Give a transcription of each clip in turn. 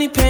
Any pain.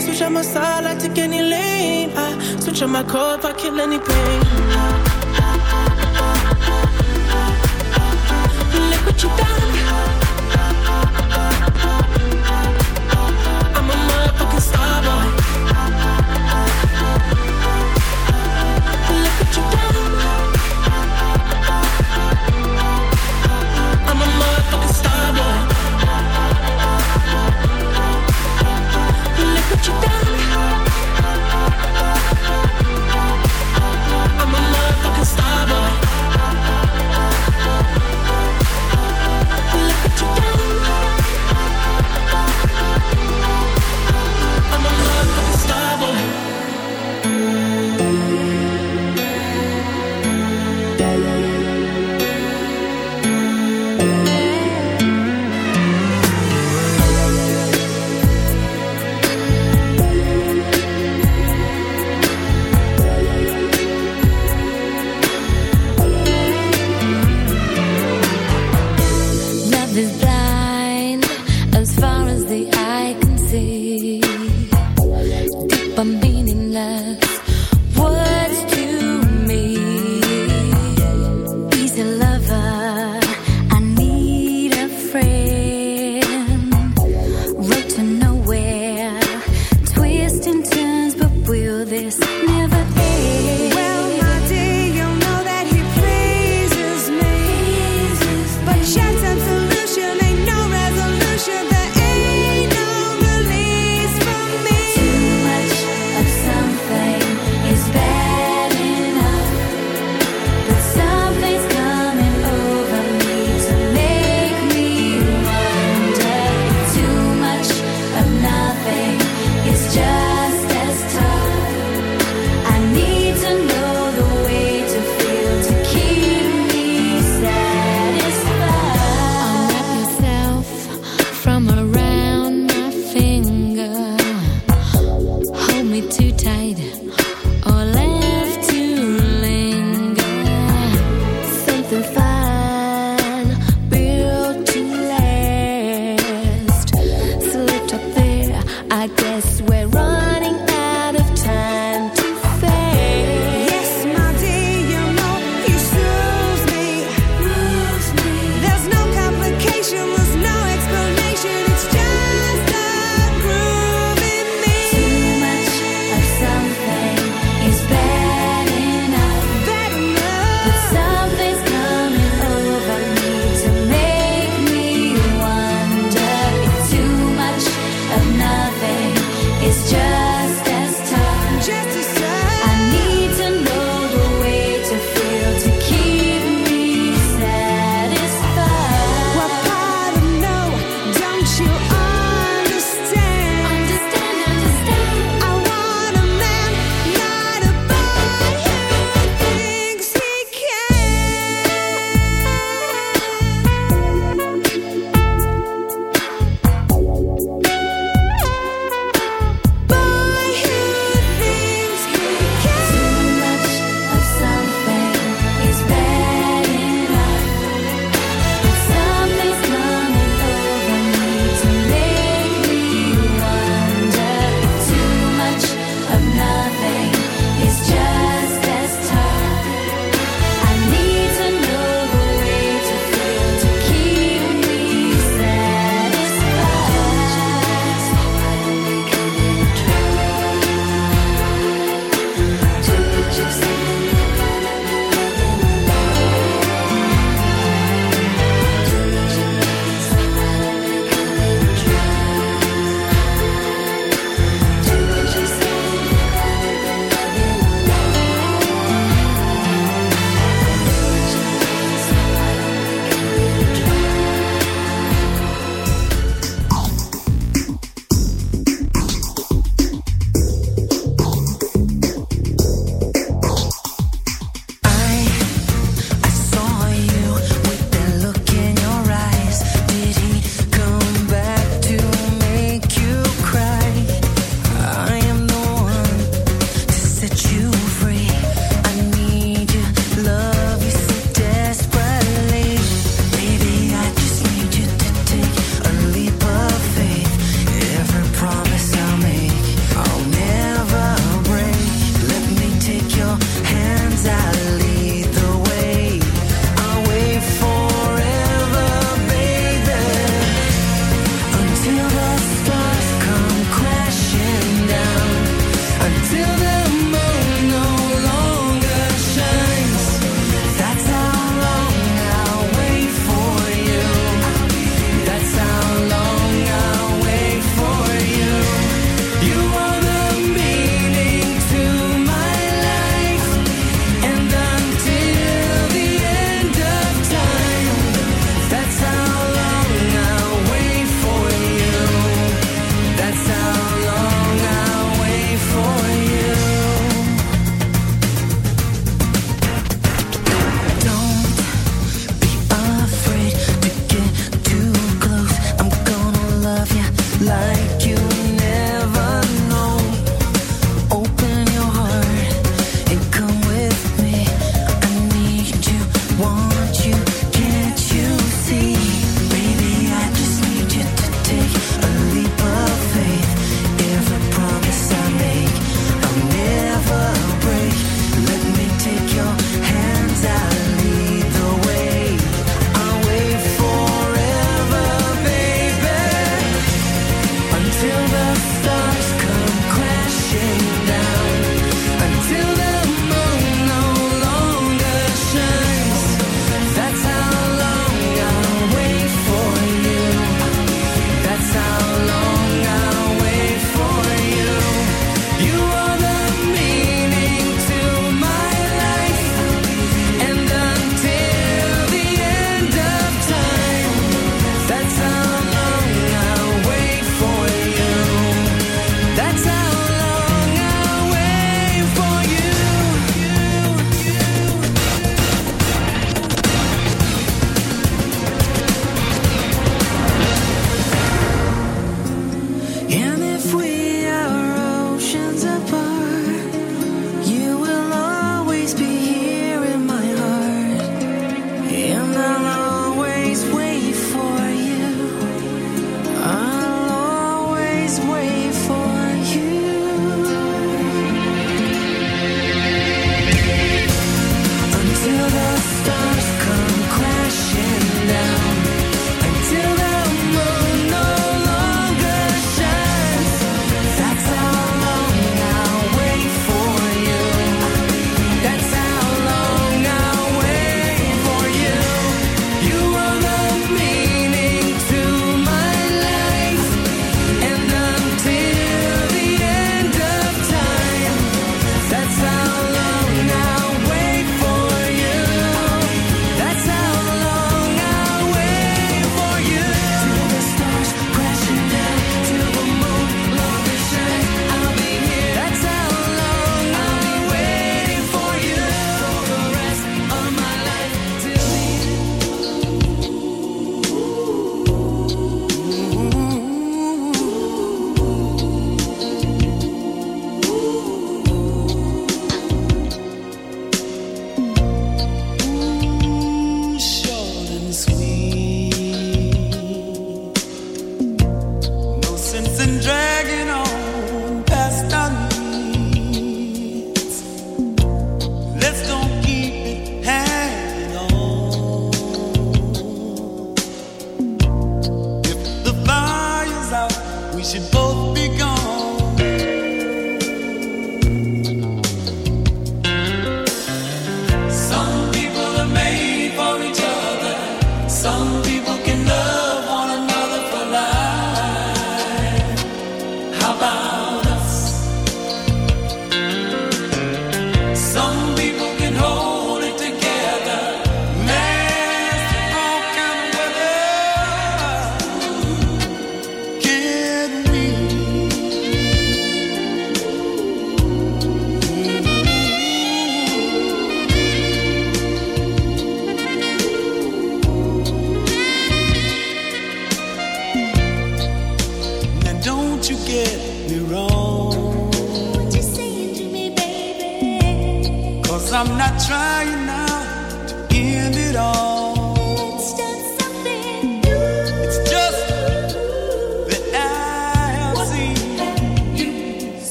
Switch on my side, I take any lane. I switch on my core if I kill any pain. I